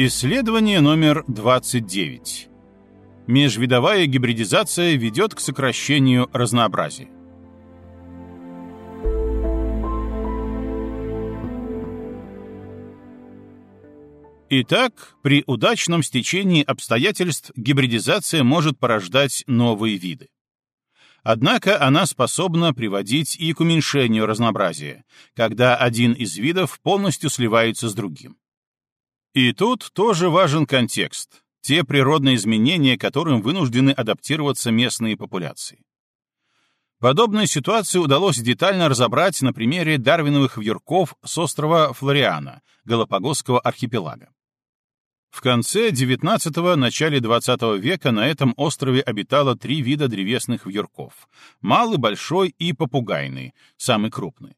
Исследование номер 29. Межвидовая гибридизация ведет к сокращению разнообразия. Итак, при удачном стечении обстоятельств гибридизация может порождать новые виды. Однако она способна приводить и к уменьшению разнообразия, когда один из видов полностью сливается с другим. И тут тоже важен контекст, те природные изменения, которым вынуждены адаптироваться местные популяции. Подобную ситуацию удалось детально разобрать на примере дарвиновых вьюрков с острова Флориана, Галапагосского архипелага. В конце XIX – начале XX века на этом острове обитало три вида древесных вьюрков — малый, большой и попугайный, самый крупный.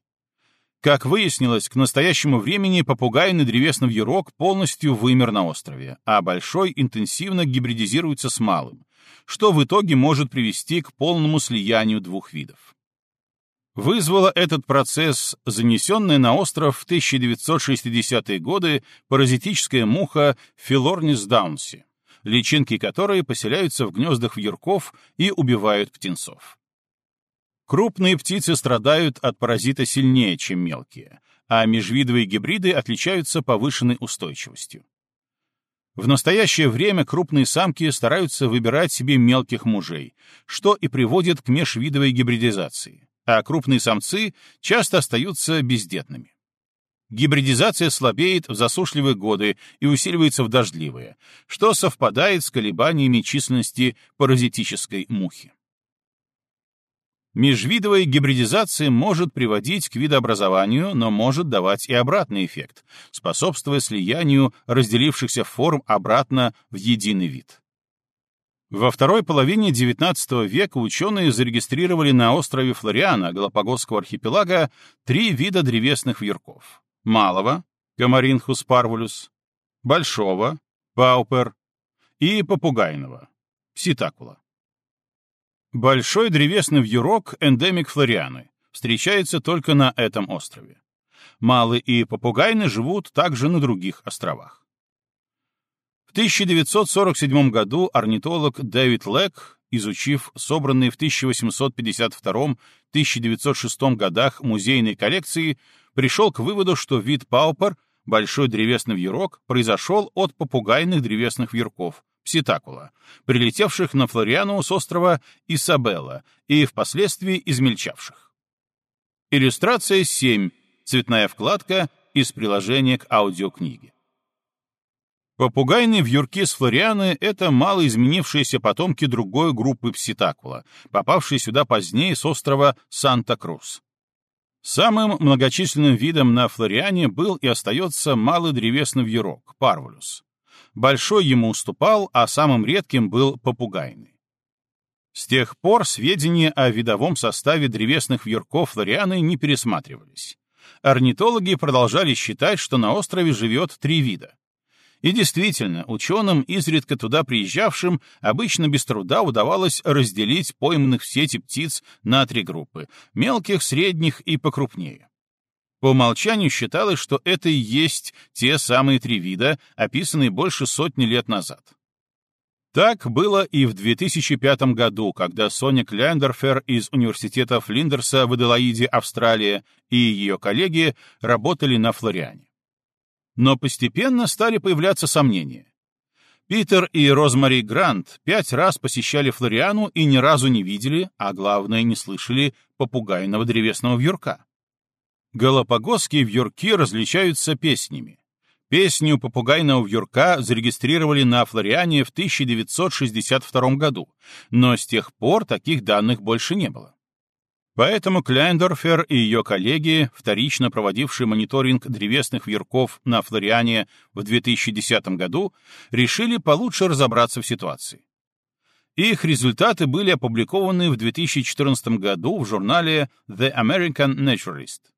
Как выяснилось, к настоящему времени попугайный древесный вьюрок полностью вымер на острове, а большой интенсивно гибридизируется с малым, что в итоге может привести к полному слиянию двух видов. Вызвала этот процесс занесенная на остров в 1960-е годы паразитическая муха Филорнис даунси, личинки которой поселяются в гнездах вьюрков и убивают птенцов. Крупные птицы страдают от паразита сильнее, чем мелкие, а межвидовые гибриды отличаются повышенной устойчивостью. В настоящее время крупные самки стараются выбирать себе мелких мужей, что и приводит к межвидовой гибридизации а крупные самцы часто остаются бездетными. Гибридизация слабеет в засушливые годы и усиливается в дождливые, что совпадает с колебаниями численности паразитической мухи. Межвидовая гибридизация может приводить к видообразованию, но может давать и обратный эффект, способствуя слиянию разделившихся форм обратно в единый вид. Во второй половине XIX века ученые зарегистрировали на острове Флориана Галапагосского архипелага три вида древесных вьюрков. Малого — Гамаринхус парвулюс, большого — Паупер и попугайного — Пситакула. Большой древесный вьюрок — эндемик Флорианы, встречается только на этом острове. Малый и попугайный живут также на других островах. В 1947 году орнитолог Дэвид Лек, изучив собранные в 1852-1906 годах музейные коллекции, пришел к выводу, что вид паупер, большой древесный вьюрок, произошел от попугайных древесных вьюрков, пситакула, прилетевших на Флориану с острова Исабелла и впоследствии измельчавших. Иллюстрация 7, цветная вкладка из приложения к аудиокниге. Попугайные вьюрки с Флорианы — это малоизменившиеся потомки другой группы пситакула, попавшие сюда позднее с острова Санта-Крус. Самым многочисленным видом на Флориане был и остается малый древесный вьюрок — парвулюс. Большой ему уступал, а самым редким был попугайный. С тех пор сведения о видовом составе древесных вьюрков Флорианы не пересматривались. Орнитологи продолжали считать, что на острове живет три вида и действительно, ученым, изредка туда приезжавшим, обычно без труда удавалось разделить пойманных в сети птиц на три группы — мелких, средних и покрупнее. По умолчанию считалось, что это и есть те самые три вида, описанные больше сотни лет назад. Так было и в 2005 году, когда Соня Кляндерфер из Университета Флиндерса в Аделаиде, Австралия, и ее коллеги работали на Флориане. Но постепенно стали появляться сомнения. Питер и Розмари Грант пять раз посещали Флориану и ни разу не видели, а главное, не слышали попугайного древесного вьюрка. Галапагосские вьюрки различаются песнями. Песню попугайного вьюрка зарегистрировали на Флориане в 1962 году, но с тех пор таких данных больше не было. Поэтому Кляйндорфер и ее коллеги, вторично проводившие мониторинг древесных вьюрков на Флориане в 2010 году, решили получше разобраться в ситуации. Их результаты были опубликованы в 2014 году в журнале The American Naturalist.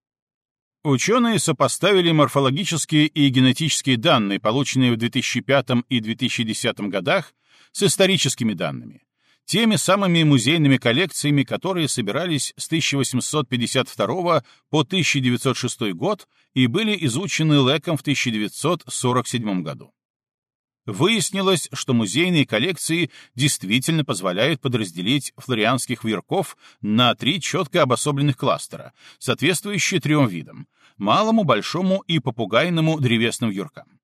Ученые сопоставили морфологические и генетические данные, полученные в 2005 и 2010 годах, с историческими данными, теми самыми музейными коллекциями, которые собирались с 1852 по 1906 год и были изучены Леком в 1947 году. Выяснилось, что музейные коллекции действительно позволяют подразделить флорианских вьюрков на три четко обособленных кластера, соответствующие трем видам — малому, большому и попугайному древесным вьюркам.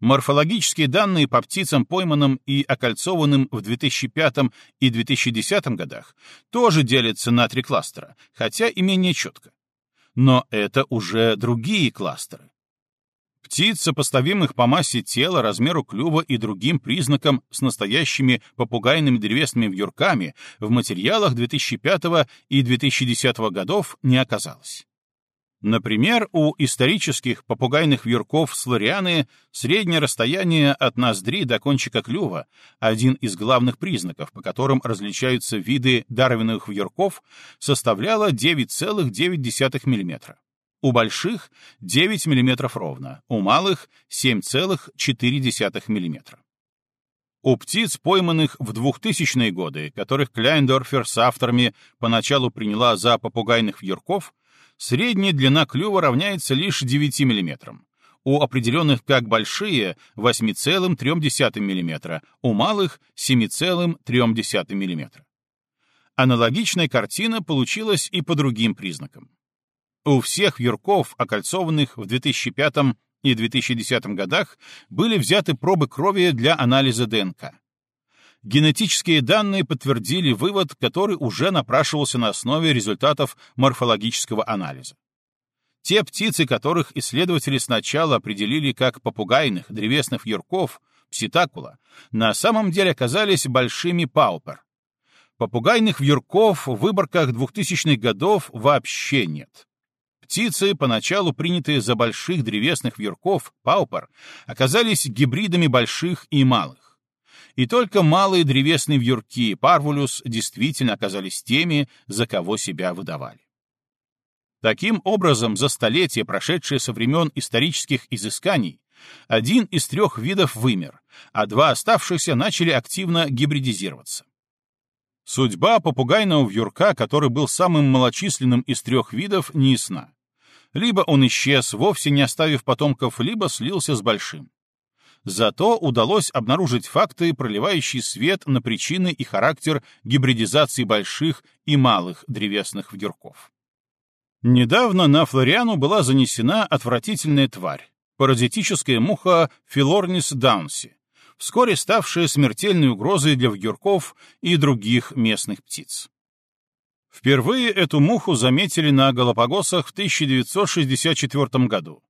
Морфологические данные по птицам, пойманным и окольцованным в 2005 и 2010 годах, тоже делятся на три кластера, хотя и менее четко. Но это уже другие кластеры. Птиц, сопоставимых по массе тела, размеру клюва и другим признакам с настоящими попугайными древесными вьюрками, в материалах 2005 и 2010 годов не оказалось. Например, у исторических попугайных вьюрков слорианы среднее расстояние от ноздри до кончика клюва, один из главных признаков, по которым различаются виды дарвиновых вьюрков, составляло 9,9 мм. У больших — 9 мм ровно, у малых — 7,4 мм. У птиц, пойманных в 2000-е годы, которых Кляйндорфер с авторами поначалу приняла за попугайных вьюрков, средняя длина клюва равняется лишь 9 мм. У определенных как большие — 8,3 мм, у малых — 7,3 мм. Аналогичная картина получилась и по другим признакам. У всех юрков, окольцованных в 2005 и 2010 годах, были взяты пробы крови для анализа ДНК. Генетические данные подтвердили вывод, который уже напрашивался на основе результатов морфологического анализа. Те птицы, которых исследователи сначала определили как попугайных древесных юрков, пситакула, на самом деле оказались большими паупер. Попугайных вьюрков в выборках 2000-х годов вообще нет. Птицы, поначалу принятые за больших древесных вьюрков, паупер, оказались гибридами больших и малых. И только малые древесные вьюрки, парвулюс, действительно оказались теми, за кого себя выдавали. Таким образом, за столетия, прошедшие со времен исторических изысканий, один из трех видов вымер, а два оставшихся начали активно гибридизироваться. Судьба попугайного вьюрка, который был самым малочисленным из трех видов, не ясна. Либо он исчез, вовсе не оставив потомков, либо слился с большим. Зато удалось обнаружить факты, проливающие свет на причины и характер гибридизации больших и малых древесных вьюрков. Недавно на Флориану была занесена отвратительная тварь, паразитическая муха Филорнис даунси, вскоре ставшая смертельной угрозой для вьюрков и других местных птиц. Впервые эту муху заметили на Галапагосах в 1964 году,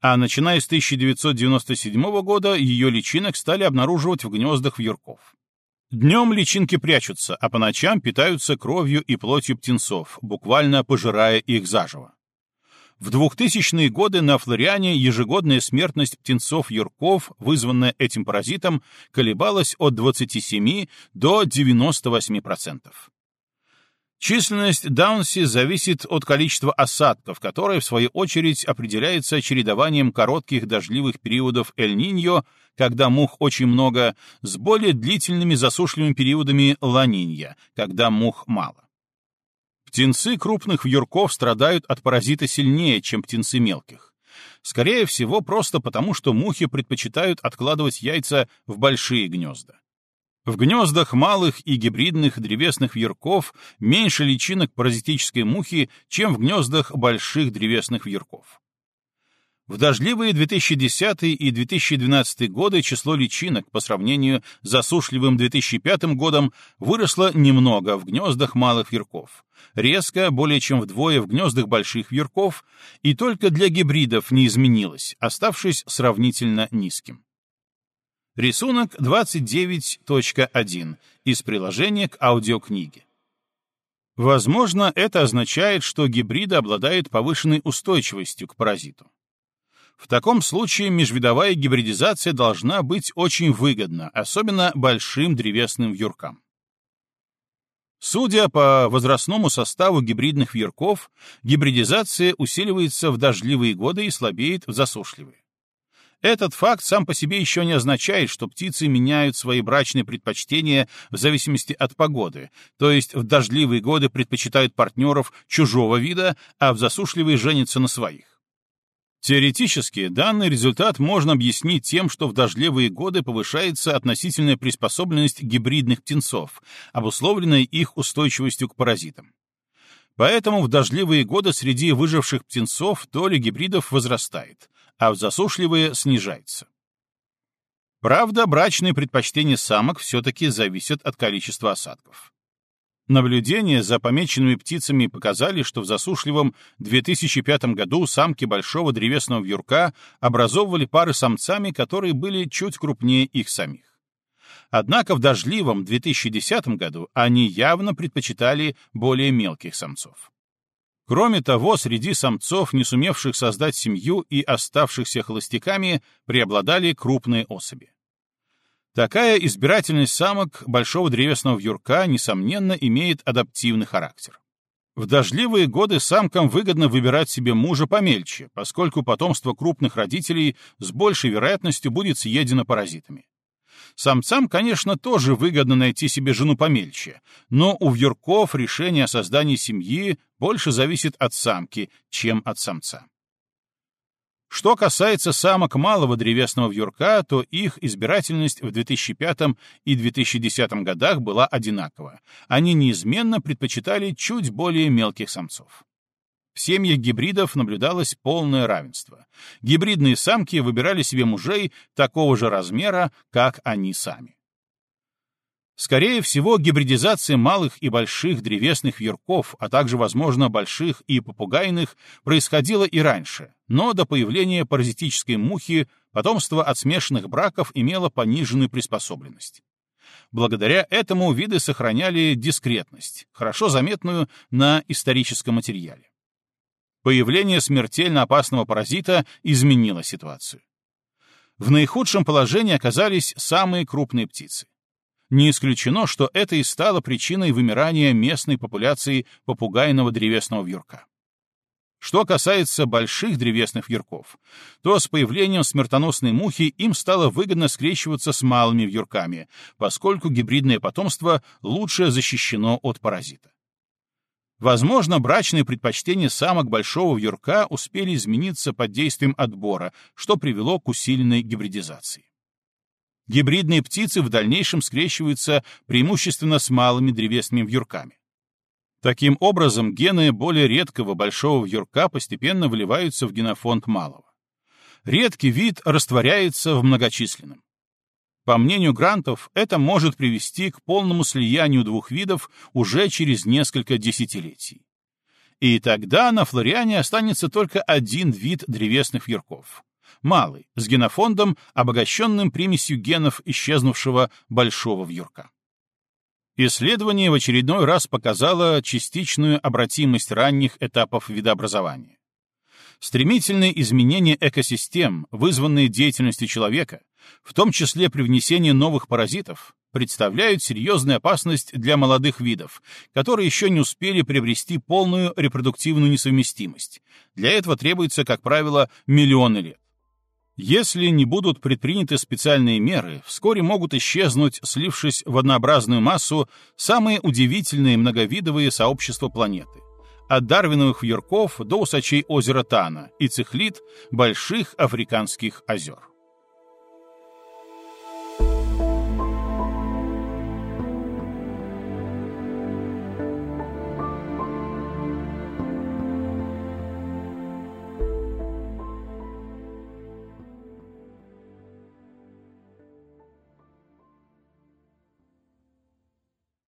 а начиная с 1997 года ее личинок стали обнаруживать в гнездах вьюрков. Днем личинки прячутся, а по ночам питаются кровью и плотью птенцов, буквально пожирая их заживо. В 2000-е годы на Флориане ежегодная смертность птенцов-юрков, вызванная этим паразитом, колебалась от 27 до 98%. Численность Даунси зависит от количества осадков, которое, в свою очередь, определяется чередованием коротких дождливых периодов Эль-Ниньо, когда мух очень много, с более длительными засушливыми периодами Ла-Нинья, когда мух мало. Птенцы крупных вьюрков страдают от паразита сильнее, чем птенцы мелких. Скорее всего, просто потому, что мухи предпочитают откладывать яйца в большие гнезда. В гнездах малых и гибридных древесных вьюрков меньше личинок паразитической мухи, чем в гнездах больших древесных вьюрков. В дождливые 2010 и 2012 годы число личинок по сравнению с засушливым 2005 годом выросло немного в гнездах малых вьюрков, резко, более чем вдвое в гнездах больших вьюрков, и только для гибридов не изменилось, оставшись сравнительно низким. Рисунок 29.1 из приложения к аудиокниге. Возможно, это означает, что гибриды обладают повышенной устойчивостью к паразиту. В таком случае межвидовая гибридизация должна быть очень выгодна, особенно большим древесным вьюркам. Судя по возрастному составу гибридных вьюрков, гибридизация усиливается в дождливые годы и слабеет в засушливые. Этот факт сам по себе еще не означает, что птицы меняют свои брачные предпочтения в зависимости от погоды, то есть в дождливые годы предпочитают партнеров чужого вида, а в засушливые женятся на своих. Теоретически, данный результат можно объяснить тем, что в дождливые годы повышается относительная приспособленность гибридных птенцов, обусловленная их устойчивостью к паразитам. Поэтому в дождливые годы среди выживших птенцов доля гибридов возрастает, а в засушливые снижается. Правда, брачные предпочтения самок все-таки зависят от количества осадков. Наблюдения за помеченными птицами показали, что в засушливом 2005 году самки большого древесного вьюрка образовывали пары самцами, которые были чуть крупнее их самих. Однако в дождливом 2010 году они явно предпочитали более мелких самцов. Кроме того, среди самцов, не сумевших создать семью и оставшихся холостяками, преобладали крупные особи. Такая избирательность самок большого древесного вьюрка, несомненно, имеет адаптивный характер. В дождливые годы самкам выгодно выбирать себе мужа помельче, поскольку потомство крупных родителей с большей вероятностью будет съедено паразитами. Самцам, конечно, тоже выгодно найти себе жену помельче, но у вьюрков решение о создании семьи больше зависит от самки, чем от самца. Что касается самок малого древесного вьюрка, то их избирательность в 2005 и 2010 годах была одинакова. Они неизменно предпочитали чуть более мелких самцов. В семьях гибридов наблюдалось полное равенство. Гибридные самки выбирали себе мужей такого же размера, как они сами. Скорее всего, гибридизация малых и больших древесных вьюрков, а также, возможно, больших и попугайных, происходила и раньше, но до появления паразитической мухи потомство от смешанных браков имело пониженную приспособленность. Благодаря этому виды сохраняли дискретность, хорошо заметную на историческом материале. Появление смертельно опасного паразита изменило ситуацию. В наихудшем положении оказались самые крупные птицы. Не исключено, что это и стало причиной вымирания местной популяции попугайного древесного вьюрка. Что касается больших древесных вьюрков, то с появлением смертоносной мухи им стало выгодно скрещиваться с малыми вьюрками, поскольку гибридное потомство лучше защищено от паразита. Возможно, брачные предпочтения самок большого вьюрка успели измениться под действием отбора, что привело к усиленной гибридизации. Гибридные птицы в дальнейшем скрещиваются преимущественно с малыми древесными вьюрками. Таким образом, гены более редкого большого вьюрка постепенно вливаются в генофонд малого. Редкий вид растворяется в многочисленном. По мнению грантов, это может привести к полному слиянию двух видов уже через несколько десятилетий. И тогда на Флориане останется только один вид древесных вьюрков малый, с генофондом, обогащенным примесью генов исчезнувшего большого вьюрка. Исследование в очередной раз показало частичную обратимость ранних этапов видообразования. Стремительные изменения экосистем, вызванные деятельностью человека, в том числе при внесении новых паразитов, представляют серьезную опасность для молодых видов, которые еще не успели приобрести полную репродуктивную несовместимость. Для этого требуется, как правило, миллионы лет. Если не будут предприняты специальные меры, вскоре могут исчезнуть, слившись в однообразную массу, самые удивительные многовидовые сообщества планеты. От дарвиновых вьюрков до усачей озера Тана и цихлит больших африканских озер.